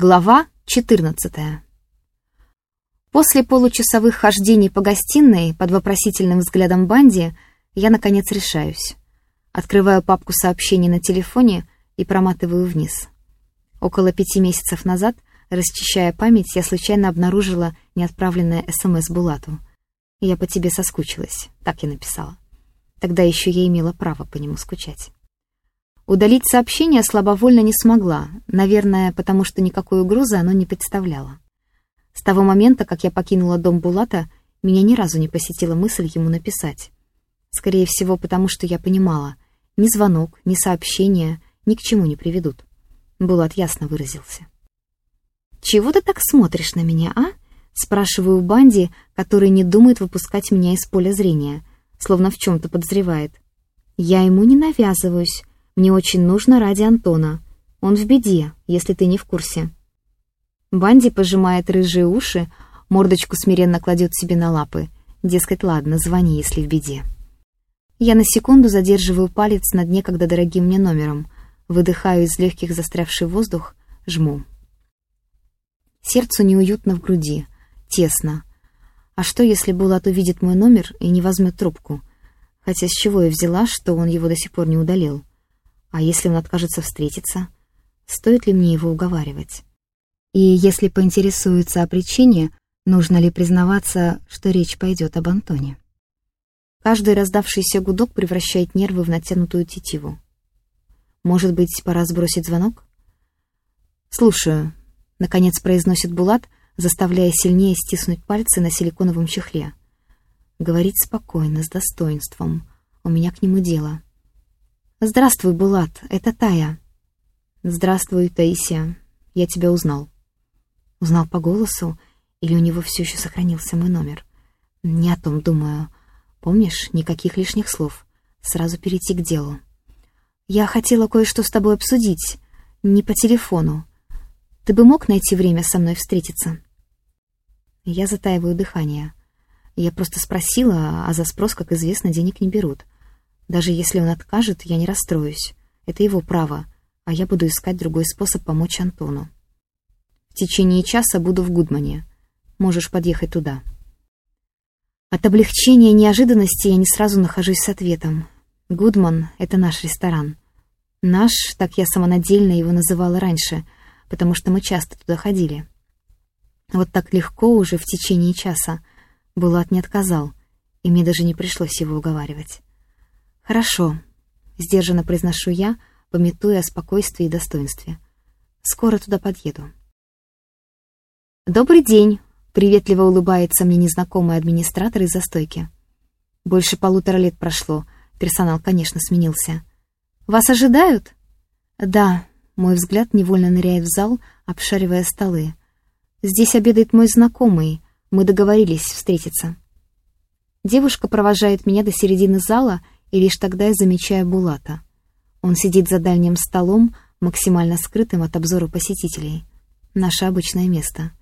Глава 14. После получасовых хождений по гостиной под вопросительным взглядом Банди я, наконец, решаюсь. Открываю папку сообщений на телефоне и проматываю вниз. Около пяти месяцев назад, расчищая память, я случайно обнаружила неотправленное СМС Булату. «Я по тебе соскучилась», — так я написала. Тогда еще я имела право по нему скучать. Удалить сообщение слабовольно не смогла, наверное, потому что никакой угрозы оно не представляло. С того момента, как я покинула дом Булата, меня ни разу не посетила мысль ему написать. Скорее всего, потому что я понимала, ни звонок, ни сообщение ни к чему не приведут. Булат ясно выразился. «Чего ты так смотришь на меня, а?» Спрашиваю Банди, который не думает выпускать меня из поля зрения, словно в чем-то подозревает. «Я ему не навязываюсь, мне очень нужно ради Антона. Он в беде, если ты не в курсе». Банди пожимает рыжие уши, мордочку смиренно кладет себе на лапы. Дескать, ладно, звони, если в беде. Я на секунду задерживаю палец над некогда дорогим мне номером, выдыхаю из легких застрявший воздух, жму. Сердцу неуютно в груди, тесно. А что, если Булат увидит мой номер и не возьмет трубку? Хотя с чего я взяла, что он его до сих пор не удалил? А если он откажется встретиться? Стоит ли мне его уговаривать? И если поинтересуется о причине, нужно ли признаваться, что речь пойдет об Антоне? Каждый раздавшийся гудок превращает нервы в натянутую тетиву. Может быть, пора сбросить звонок? «Слушаю», — наконец произносит Булат, заставляя сильнее стиснуть пальцы на силиконовом чехле. Говорить спокойно, с достоинством. У меня к нему дело. «Здравствуй, Булат, это Тая». «Здравствуй, Таисия. Я тебя узнал». Узнал по голосу, или у него все еще сохранился мой номер? Не о том думаю. Помнишь, никаких лишних слов. Сразу перейти к делу. Я хотела кое-что с тобой обсудить. Не по телефону. Ты бы мог найти время со мной встретиться? Я затаиваю дыхание. Я просто спросила, а за спрос, как известно, денег не берут. Даже если он откажет, я не расстроюсь. Это его право, а я буду искать другой способ помочь Антону. В течение часа буду в Гудмане. Можешь подъехать туда. От облегчения и неожиданности я не сразу нахожусь с ответом. Гудман — это наш ресторан. Наш, так я самонадеянно его называла раньше, потому что мы часто туда ходили. Вот так легко уже в течение часа Булат не отказал, и мне даже не пришлось его уговаривать. «Хорошо», — сдержанно произношу я, пометуя о спокойствии и достоинстве. «Скоро туда подъеду». «Добрый день», — приветливо улыбается мне незнакомый администратор из застойки. Больше полутора лет прошло, персонал, конечно, сменился. «Вас ожидают?» «Да», — мой взгляд невольно ныряет в зал, обшаривая столы. «Здесь обедает мой знакомый, мы договорились встретиться». Девушка провожает меня до середины зала — и лишь тогда я замечаю Булата. Он сидит за дальним столом, максимально скрытым от обзора посетителей. Наше обычное место.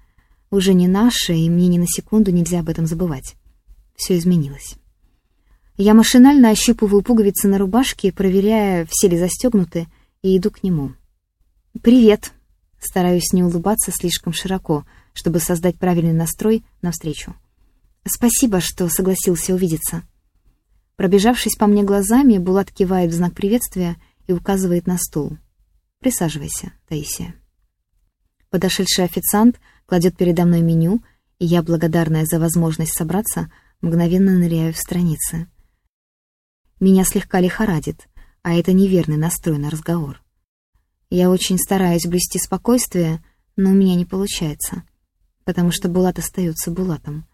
Уже не наше, и мне ни на секунду нельзя об этом забывать. Все изменилось. Я машинально ощупываю пуговицы на рубашке, проверяя, все ли застегнуты, и иду к нему. «Привет!» Стараюсь не улыбаться слишком широко, чтобы создать правильный настрой навстречу. «Спасибо, что согласился увидеться». Пробежавшись по мне глазами, Булат кивает в знак приветствия и указывает на стул. «Присаживайся, Таисия». Подошедший официант кладет передо мной меню, и я, благодарная за возможность собраться, мгновенно ныряю в страницы. Меня слегка лихорадит, а это неверный настрой на разговор. Я очень стараюсь блюсти спокойствие, но у меня не получается, потому что Булат остается Булатом,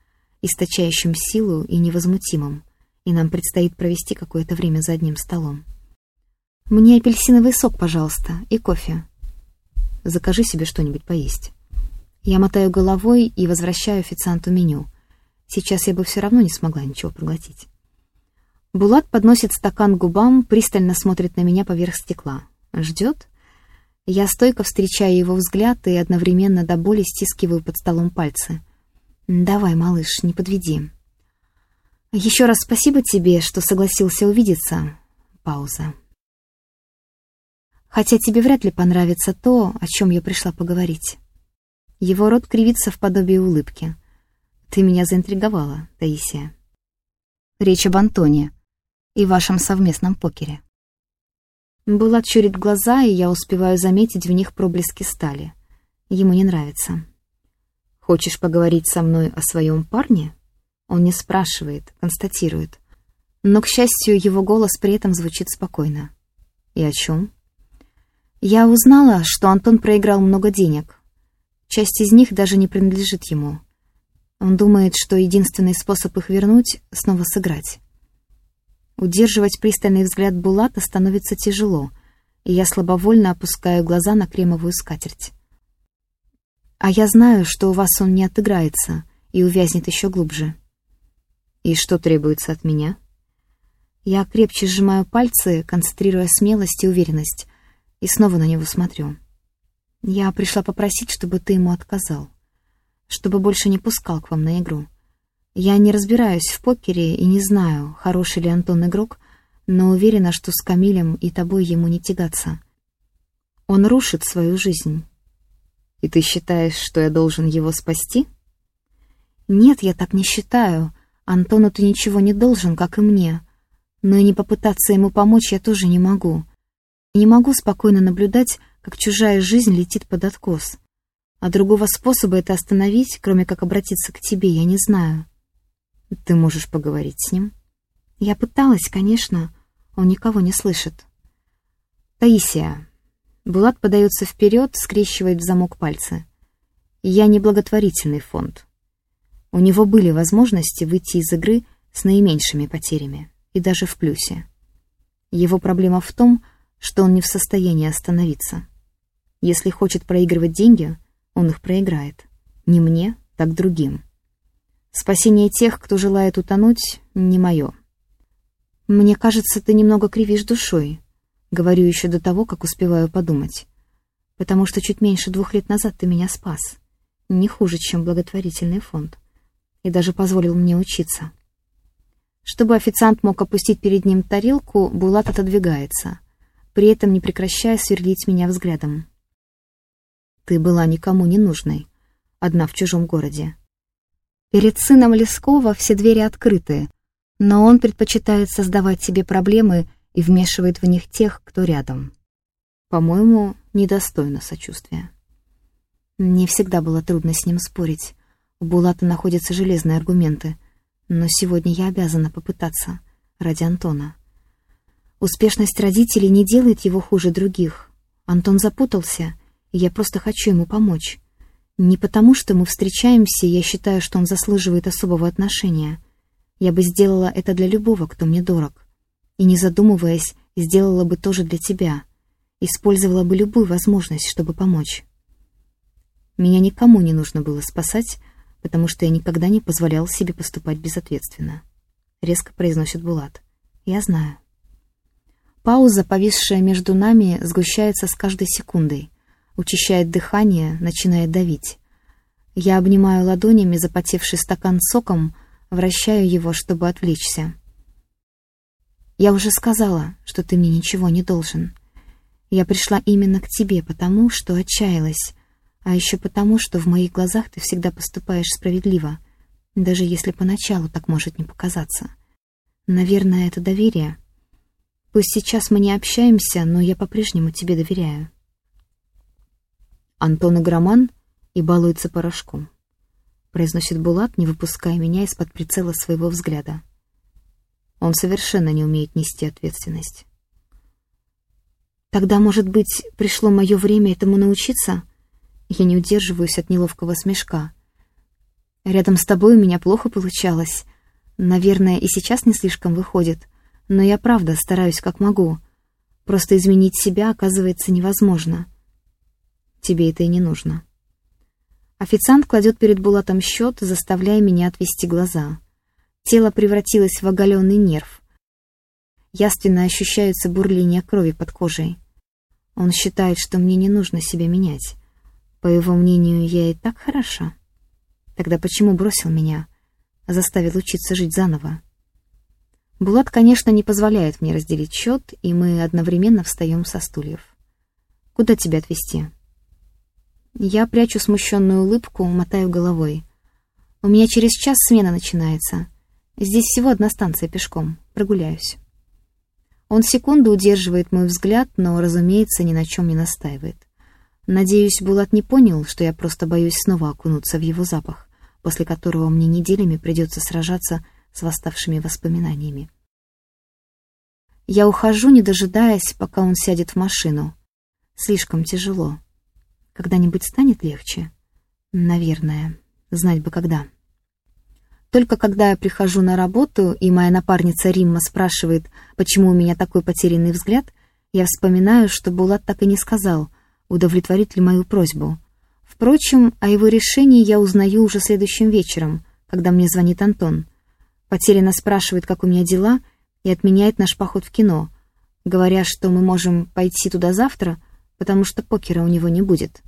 источающим силу и невозмутимым, и нам предстоит провести какое-то время за одним столом. «Мне апельсиновый сок, пожалуйста, и кофе. Закажи себе что-нибудь поесть». Я мотаю головой и возвращаю официанту меню. Сейчас я бы все равно не смогла ничего проглотить. Булат подносит стакан к губам, пристально смотрит на меня поверх стекла. Ждет? Я стойко встречаю его взгляд и одновременно до боли стискиваю под столом пальцы. «Давай, малыш, не подведи». Еще раз спасибо тебе, что согласился увидеться. Пауза. Хотя тебе вряд ли понравится то, о чем я пришла поговорить. Его рот кривится в подобии улыбки. «Ты меня заинтриговала, Таисия». Речь об Антоне и вашем совместном покере. Булат чурит глаза, и я успеваю заметить в них проблески стали. Ему не нравится. «Хочешь поговорить со мной о своем парне?» Он не спрашивает, констатирует. Но, к счастью, его голос при этом звучит спокойно. «И о чем?» «Я узнала, что Антон проиграл много денег. Часть из них даже не принадлежит ему. Он думает, что единственный способ их вернуть — снова сыграть. Удерживать пристальный взгляд Булата становится тяжело, и я слабовольно опускаю глаза на кремовую скатерть. А я знаю, что у вас он не отыграется и увязнет еще глубже. И что требуется от меня? Я крепче сжимаю пальцы, концентрируя смелость и уверенность, и снова на него смотрю. Я пришла попросить, чтобы ты ему отказал чтобы больше не пускал к вам на игру. Я не разбираюсь в покере и не знаю, хороший ли Антон игрок, но уверена, что с Камилем и тобой ему не тягаться. Он рушит свою жизнь. И ты считаешь, что я должен его спасти? Нет, я так не считаю. Антону ты ничего не должен, как и мне. Но и не попытаться ему помочь я тоже не могу. Не могу спокойно наблюдать, как чужая жизнь летит под откос. А другого способа это остановить, кроме как обратиться к тебе, я не знаю. Ты можешь поговорить с ним? Я пыталась, конечно. Он никого не слышит. Таисия. Булат подается вперед, скрещивает в замок пальцы. Я не благотворительный фонд. У него были возможности выйти из игры с наименьшими потерями, и даже в плюсе. Его проблема в том, что он не в состоянии остановиться. Если хочет проигрывать деньги, он их проиграет. Не мне, так другим. Спасение тех, кто желает утонуть, не мое. Мне кажется, ты немного кривишь душой. Говорю еще до того, как успеваю подумать. Потому что чуть меньше двух лет назад ты меня спас. Не хуже, чем благотворительный фонд. И даже позволил мне учиться. Чтобы официант мог опустить перед ним тарелку, Булат отодвигается, при этом не прекращая сверлить меня взглядом. Ты была никому не нужной, одна в чужом городе. Перед сыном Лескова все двери открыты, но он предпочитает создавать себе проблемы и вмешивает в них тех, кто рядом. По-моему, недостойно сочувствия. Мне всегда было трудно с ним спорить. У Булата находятся железные аргументы, но сегодня я обязана попытаться ради Антона. Успешность родителей не делает его хуже других. Антон запутался я просто хочу ему помочь. Не потому, что мы встречаемся, и я считаю, что он заслуживает особого отношения. Я бы сделала это для любого, кто мне дорог. И, не задумываясь, сделала бы тоже для тебя. Использовала бы любую возможность, чтобы помочь. Меня никому не нужно было спасать, потому что я никогда не позволял себе поступать безответственно. Резко произносит Булат. Я знаю. Пауза, повисшая между нами, сгущается с каждой секундой учащает дыхание, начинает давить. Я обнимаю ладонями запотевший стакан соком, вращаю его, чтобы отвлечься. «Я уже сказала, что ты мне ничего не должен. Я пришла именно к тебе, потому что отчаялась, а еще потому, что в моих глазах ты всегда поступаешь справедливо, даже если поначалу так может не показаться. Наверное, это доверие. Пусть сейчас мы не общаемся, но я по-прежнему тебе доверяю». Антон игроман и балуется порошком. Произносит Булат, не выпуская меня из-под прицела своего взгляда. Он совершенно не умеет нести ответственность. Тогда, может быть, пришло мое время этому научиться? Я не удерживаюсь от неловкого смешка. Рядом с тобой у меня плохо получалось. Наверное, и сейчас не слишком выходит. Но я правда стараюсь как могу. Просто изменить себя оказывается невозможно. Тебе это и не нужно. Официант кладет перед Булатом счет, заставляя меня отвести глаза. Тело превратилось в оголенный нерв. Яственно ощущаются бурления крови под кожей. Он считает, что мне не нужно себя менять. По его мнению, я и так хороша. Тогда почему бросил меня, заставил учиться жить заново? Булат, конечно, не позволяет мне разделить счет, и мы одновременно встаем со стульев. «Куда тебя отвезти?» Я прячу смущенную улыбку, мотаю головой. У меня через час смена начинается. Здесь всего одна станция пешком. Прогуляюсь. Он секунду удерживает мой взгляд, но, разумеется, ни на чем не настаивает. Надеюсь, Булат не понял, что я просто боюсь снова окунуться в его запах, после которого мне неделями придется сражаться с восставшими воспоминаниями. Я ухожу, не дожидаясь, пока он сядет в машину. Слишком тяжело. Когда-нибудь станет легче? Наверное. Знать бы когда. Только когда я прихожу на работу, и моя напарница Римма спрашивает, почему у меня такой потерянный взгляд, я вспоминаю, что Булат так и не сказал, удовлетворит ли мою просьбу. Впрочем, о его решении я узнаю уже следующим вечером, когда мне звонит Антон. Потерянно спрашивает, как у меня дела, и отменяет наш поход в кино, говоря, что мы можем пойти туда завтра, потому что покера у него не будет.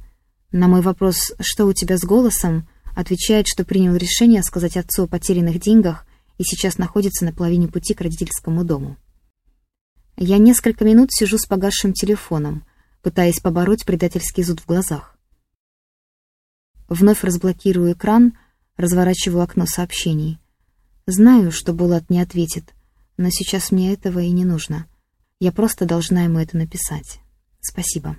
На мой вопрос «Что у тебя с голосом?» отвечает, что принял решение сказать отцу о потерянных деньгах и сейчас находится на половине пути к родительскому дому. Я несколько минут сижу с погасшим телефоном, пытаясь побороть предательский зуд в глазах. Вновь разблокирую экран, разворачиваю окно сообщений. Знаю, что Булат не ответит, но сейчас мне этого и не нужно. Я просто должна ему это написать. Спасибо.